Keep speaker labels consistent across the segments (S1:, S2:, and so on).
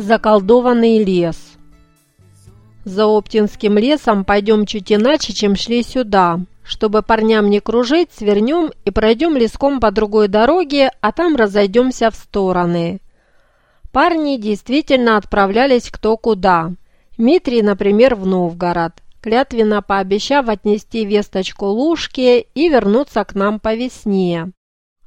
S1: Заколдованный лес За Оптинским лесом пойдем чуть иначе, чем шли сюда. Чтобы парням не кружить, свернем и пройдем леском по другой дороге, а там разойдемся в стороны. Парни действительно отправлялись кто куда. Дмитрий, например, в Новгород, клятвенно пообещав отнести весточку Лужке и вернуться к нам по весне.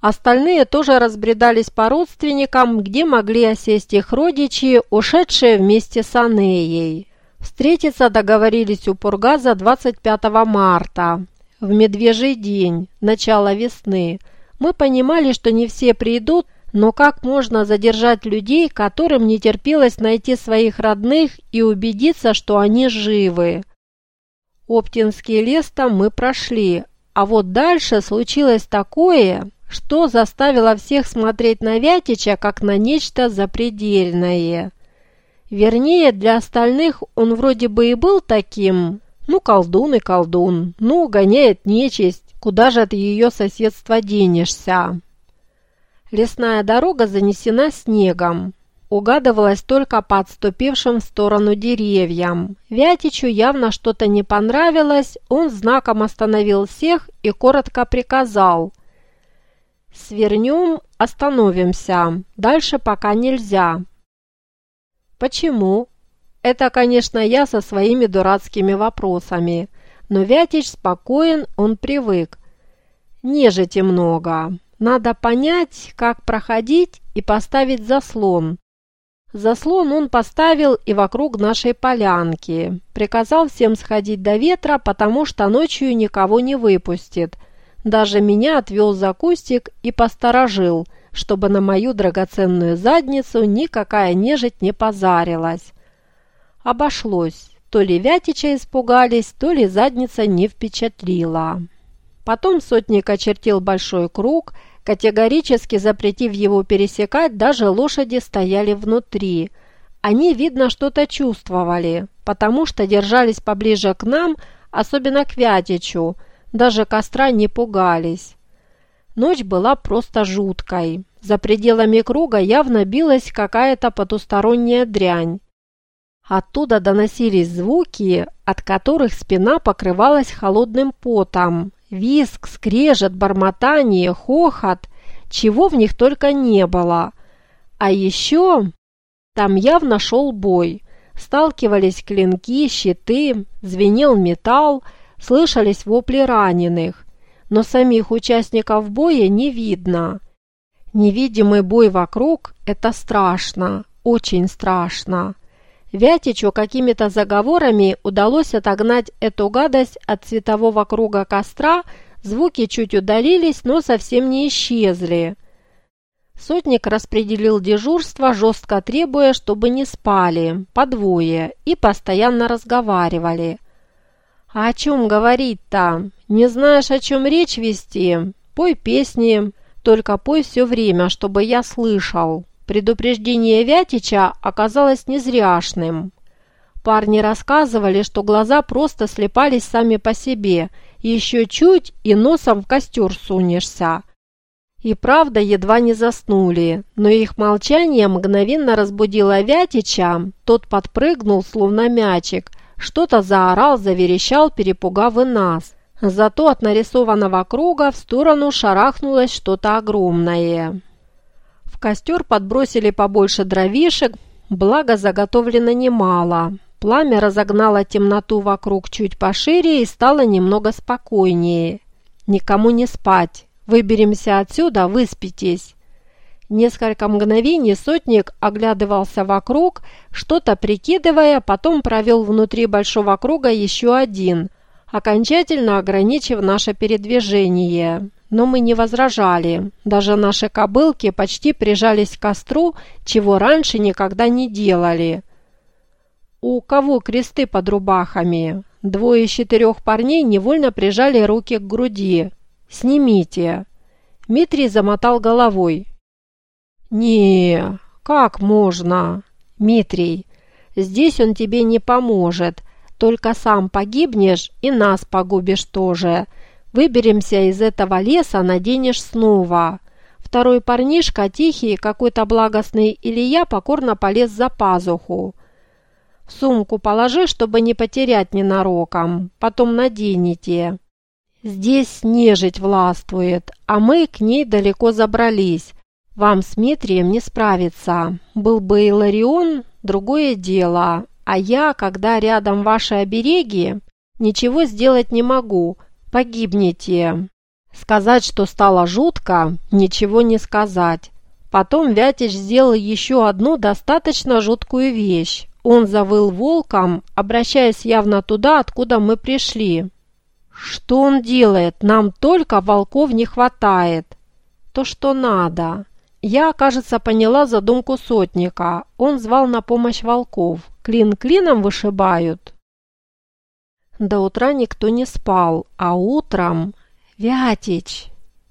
S1: Остальные тоже разбредались по родственникам, где могли осесть их родичи, ушедшие вместе с Анеей. Встретиться договорились у Пургаза 25 марта, в медвежий день, начало весны. Мы понимали, что не все придут, но как можно задержать людей, которым не терпелось найти своих родных и убедиться, что они живы? Оптинский лес там мы прошли, а вот дальше случилось такое, что заставило всех смотреть на Вятича как на нечто запредельное. Вернее, для остальных он вроде бы и был таким, ну, колдун и колдун, ну, гоняет нечисть, куда же от ее соседства денешься. Лесная дорога занесена снегом, угадывалась только по отступившим в сторону деревьям. Вятичу явно что-то не понравилось, он знаком остановил всех и коротко приказал – Свернем, остановимся. Дальше пока нельзя. Почему? Это, конечно, я со своими дурацкими вопросами. Но Вятич спокоен, он привык. Нежити много. Надо понять, как проходить и поставить заслон. Заслон он поставил и вокруг нашей полянки. Приказал всем сходить до ветра, потому что ночью никого не выпустит – даже меня отвел за кустик и посторожил, чтобы на мою драгоценную задницу никакая нежить не позарилась. Обошлось. То ли Вятича испугались, то ли задница не впечатлила. Потом сотник очертил большой круг, категорически запретив его пересекать, даже лошади стояли внутри. Они, видно, что-то чувствовали, потому что держались поближе к нам, особенно к Вятичу, даже костра не пугались. Ночь была просто жуткой. За пределами круга явно билась какая-то потусторонняя дрянь. Оттуда доносились звуки, от которых спина покрывалась холодным потом. Виск, скрежет, бормотание, хохот, чего в них только не было. А еще там явно шел бой. Сталкивались клинки, щиты, звенел металл, слышались вопли раненых, но самих участников боя не видно. Невидимый бой вокруг – это страшно, очень страшно. Вятичу какими-то заговорами удалось отогнать эту гадость от светового круга костра, звуки чуть удалились, но совсем не исчезли. Сотник распределил дежурство, жестко требуя, чтобы не спали, по двое, и постоянно разговаривали. «А о чем говорить-то? Не знаешь, о чем речь вести? Пой песни, только пой все время, чтобы я слышал». Предупреждение Вятича оказалось незряшным. Парни рассказывали, что глаза просто слепались сами по себе, еще чуть и носом в костер сунешься. И правда едва не заснули, но их молчание мгновенно разбудило Вятича, тот подпрыгнул, словно мячик – что-то заорал, заверещал, перепугав и нас. Зато от нарисованного круга в сторону шарахнулось что-то огромное. В костер подбросили побольше дровишек, благо заготовлено немало. Пламя разогнало темноту вокруг чуть пошире и стало немного спокойнее. Никому не спать. Выберемся отсюда, выспитесь. Несколько мгновений сотник оглядывался вокруг, что-то прикидывая, потом провел внутри большого круга еще один, окончательно ограничив наше передвижение. Но мы не возражали. Даже наши кобылки почти прижались к костру, чего раньше никогда не делали. «У кого кресты под рубахами?» Двое четырех парней невольно прижали руки к груди. «Снимите!» Дмитрий замотал головой. «Не, как можно? Митрий, здесь он тебе не поможет. Только сам погибнешь и нас погубишь тоже. Выберемся из этого леса, наденешь снова. Второй парнишка, тихий, какой-то благостный Илья, покорно полез за пазуху. Сумку положи, чтобы не потерять ненароком, потом наденете. Здесь нежить властвует, а мы к ней далеко забрались. Вам с Митрием не справиться. Был бы Иларион, другое дело. А я, когда рядом ваши обереги, ничего сделать не могу. Погибнете. Сказать, что стало жутко, ничего не сказать. Потом Вятич сделал еще одну достаточно жуткую вещь. Он завыл волком, обращаясь явно туда, откуда мы пришли. Что он делает? Нам только волков не хватает. То, что надо. Я, кажется, поняла задумку сотника. Он звал на помощь волков. Клин клином вышибают. До утра никто не спал, а утром... «Вятич!»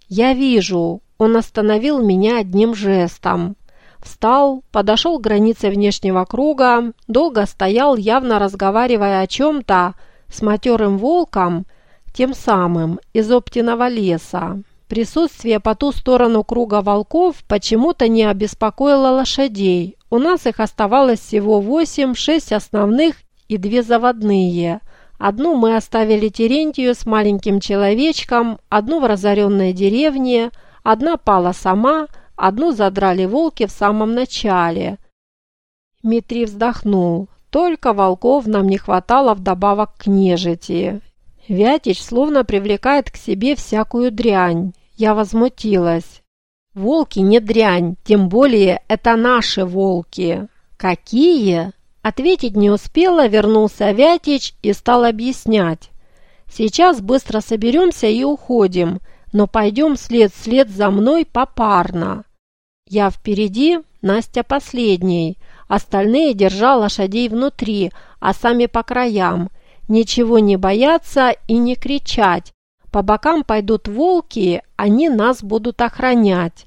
S1: «Я вижу!» Он остановил меня одним жестом. Встал, подошел к границе внешнего круга, долго стоял, явно разговаривая о чем-то с матерым волком, тем самым из Оптиного леса. Присутствие по ту сторону круга волков почему-то не обеспокоило лошадей. У нас их оставалось всего восемь, шесть основных и две заводные. Одну мы оставили Терентию с маленьким человечком, одну в разоренной деревне, одна пала сама, одну задрали волки в самом начале. Дмитрий вздохнул. Только волков нам не хватало вдобавок к нежити. Вятич словно привлекает к себе всякую дрянь. Я возмутилась. Волки не дрянь, тем более это наши волки. Какие? Ответить не успела, вернулся Вятич и стал объяснять. Сейчас быстро соберемся и уходим, но пойдем след вслед за мной попарно. Я впереди, Настя последней. Остальные держа лошадей внутри, а сами по краям – ничего не бояться и не кричать. По бокам пойдут волки, они нас будут охранять.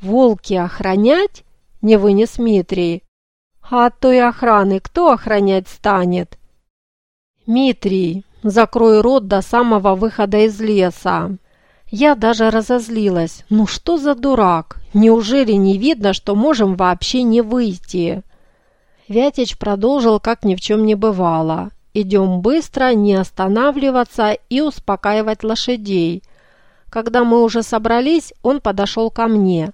S1: Волки охранять? Не вынес Митрий. А от той охраны кто охранять станет? Митрий, закрой рот до самого выхода из леса. Я даже разозлилась. Ну что за дурак? Неужели не видно, что можем вообще не выйти? Вятич продолжил, как ни в чем не бывало. Идем быстро, не останавливаться и успокаивать лошадей. Когда мы уже собрались, он подошел ко мне.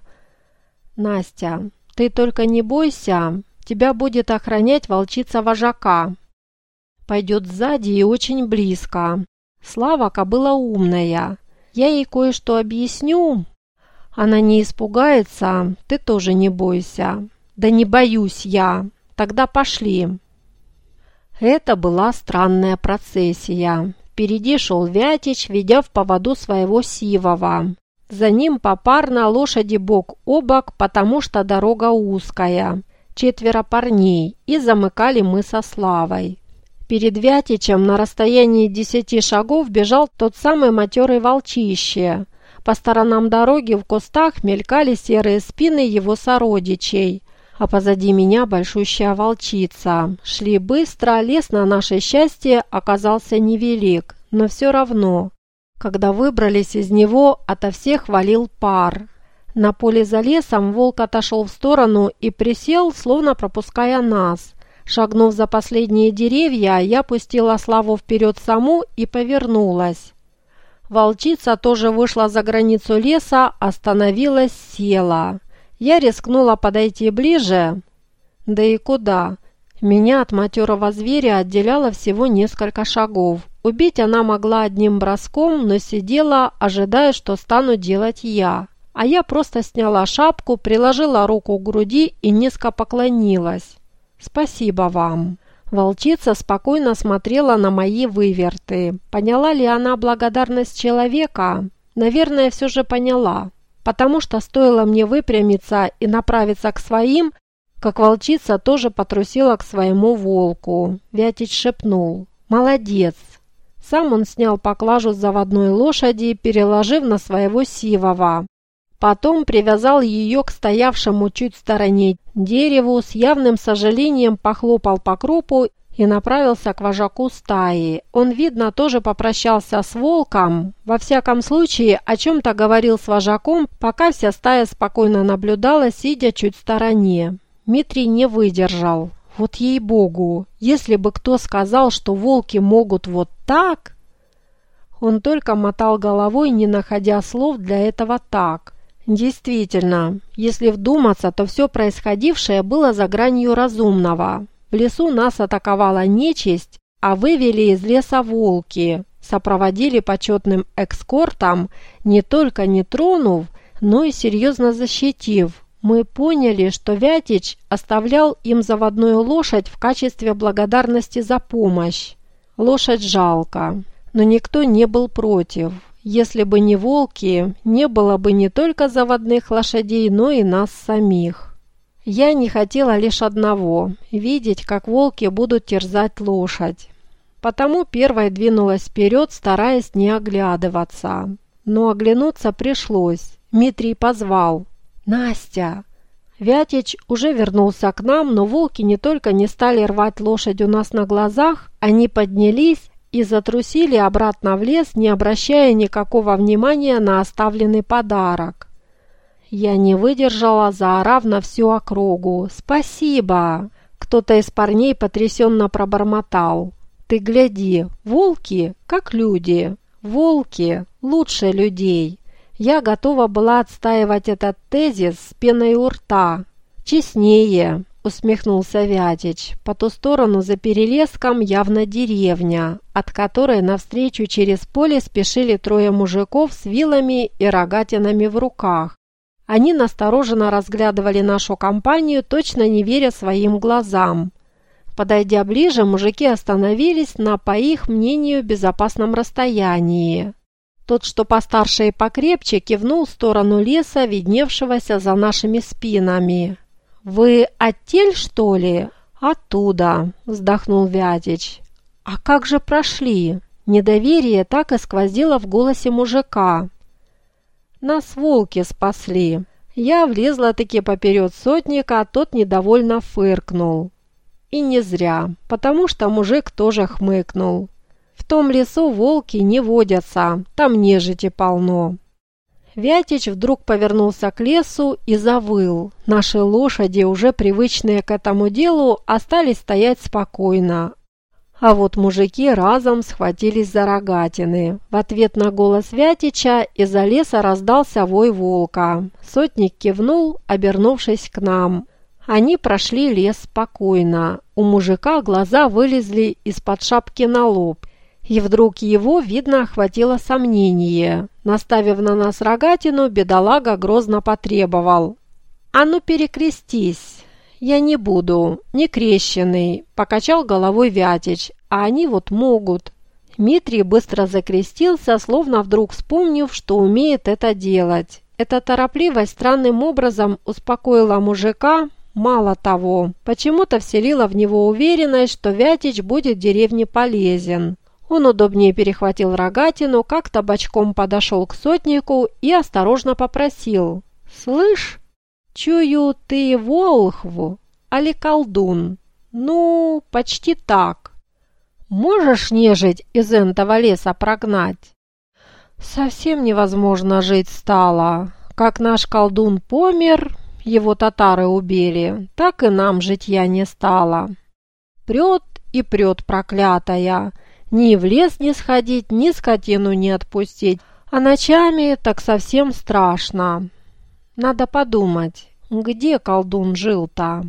S1: «Настя, ты только не бойся, тебя будет охранять волчица вожака. Пойдет сзади и очень близко. Слава кобыла умная. Я ей кое-что объясню. Она не испугается, ты тоже не бойся. Да не боюсь я. Тогда пошли». Это была странная процессия. Впереди шел Вятич, ведя в поводу своего Сивова. За ним попарно лошади бок о бок, потому что дорога узкая. Четверо парней, и замыкали мы со Славой. Перед Вятичем на расстоянии десяти шагов бежал тот самый матерый волчище. По сторонам дороги в кустах мелькали серые спины его сородичей а позади меня большущая волчица. Шли быстро, лес на наше счастье оказался невелик, но все равно. Когда выбрались из него, ото всех валил пар. На поле за лесом волк отошел в сторону и присел, словно пропуская нас. Шагнув за последние деревья, я пустила Славу вперед саму и повернулась. Волчица тоже вышла за границу леса, остановилась, села. Я рискнула подойти ближе. Да и куда? Меня от матерого зверя отделяло всего несколько шагов. Убить она могла одним броском, но сидела, ожидая, что стану делать я. А я просто сняла шапку, приложила руку к груди и низко поклонилась. «Спасибо вам». Волчица спокойно смотрела на мои выверты. Поняла ли она благодарность человека? Наверное, все же поняла потому что стоило мне выпрямиться и направиться к своим, как волчица тоже потрусила к своему волку. Вятич шепнул «Молодец!». Сам он снял поклажу с заводной лошади, переложив на своего сивого. Потом привязал ее к стоявшему чуть в стороне дереву, с явным сожалением похлопал по крупу и направился к вожаку стаи. Он, видно, тоже попрощался с волком. Во всяком случае, о чем-то говорил с вожаком, пока вся стая спокойно наблюдала, сидя чуть в стороне. Митрий не выдержал. Вот ей-богу, если бы кто сказал, что волки могут вот так... Он только мотал головой, не находя слов для этого так. Действительно, если вдуматься, то все происходившее было за гранью разумного. В лесу нас атаковала нечисть, а вывели из леса волки, сопроводили почетным экскортом, не только не тронув, но и серьезно защитив. Мы поняли, что Вятич оставлял им заводную лошадь в качестве благодарности за помощь. Лошадь жалко, но никто не был против. Если бы не волки, не было бы не только заводных лошадей, но и нас самих. Я не хотела лишь одного – видеть, как волки будут терзать лошадь. Потому первой двинулась вперед, стараясь не оглядываться. Но оглянуться пришлось. Дмитрий позвал. «Настя!» Вятич уже вернулся к нам, но волки не только не стали рвать лошадь у нас на глазах, они поднялись и затрусили обратно в лес, не обращая никакого внимания на оставленный подарок. Я не выдержала, заорав на всю округу. «Спасибо!» Кто-то из парней потрясенно пробормотал. «Ты гляди, волки, как люди, волки лучше людей!» Я готова была отстаивать этот тезис с пеной у рта. «Честнее!» – усмехнулся Вятич. По ту сторону за перелеском явно деревня, от которой навстречу через поле спешили трое мужиков с вилами и рогатинами в руках. Они настороженно разглядывали нашу компанию, точно не веря своим глазам. Подойдя ближе, мужики остановились на, по их мнению, безопасном расстоянии. Тот, что постарше и покрепче, кивнул в сторону леса, видневшегося за нашими спинами. «Вы оттель, что ли?» «Оттуда», – вздохнул Вятич. «А как же прошли?» Недоверие так и сквозило в голосе мужика. «Нас волки спасли». Я влезла-таки поперед сотника, а тот недовольно фыркнул. И не зря, потому что мужик тоже хмыкнул. В том лесу волки не водятся, там нежити полно. Вятич вдруг повернулся к лесу и завыл. Наши лошади, уже привычные к этому делу, остались стоять спокойно. А вот мужики разом схватились за рогатины. В ответ на голос Вятича из-за леса раздался вой волка. Сотник кивнул, обернувшись к нам. Они прошли лес спокойно. У мужика глаза вылезли из-под шапки на лоб. И вдруг его, видно, охватило сомнение. Наставив на нас рогатину, бедолага грозно потребовал. «А ну перекрестись!» «Я не буду, не крещеный», – покачал головой Вятич, «а они вот могут». Дмитрий быстро закрестился, словно вдруг вспомнив, что умеет это делать. Эта торопливость странным образом успокоила мужика, мало того, почему-то вселила в него уверенность, что Вятич будет деревне полезен. Он удобнее перехватил рогатину, как-то бочком подошел к сотнику и осторожно попросил. «Слышь, чую ты волхву, али колдун? Ну, почти так. Можешь нежить из этого леса прогнать?» «Совсем невозможно жить стало. Как наш колдун помер, его татары убили, так и нам житья не стало. Прет и прет проклятая». Ни в лес не сходить, ни скотину не отпустить. А ночами так совсем страшно. Надо подумать, где колдун жил-то?»